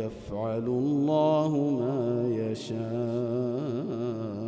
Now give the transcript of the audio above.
ويفعل الله ما يشاء.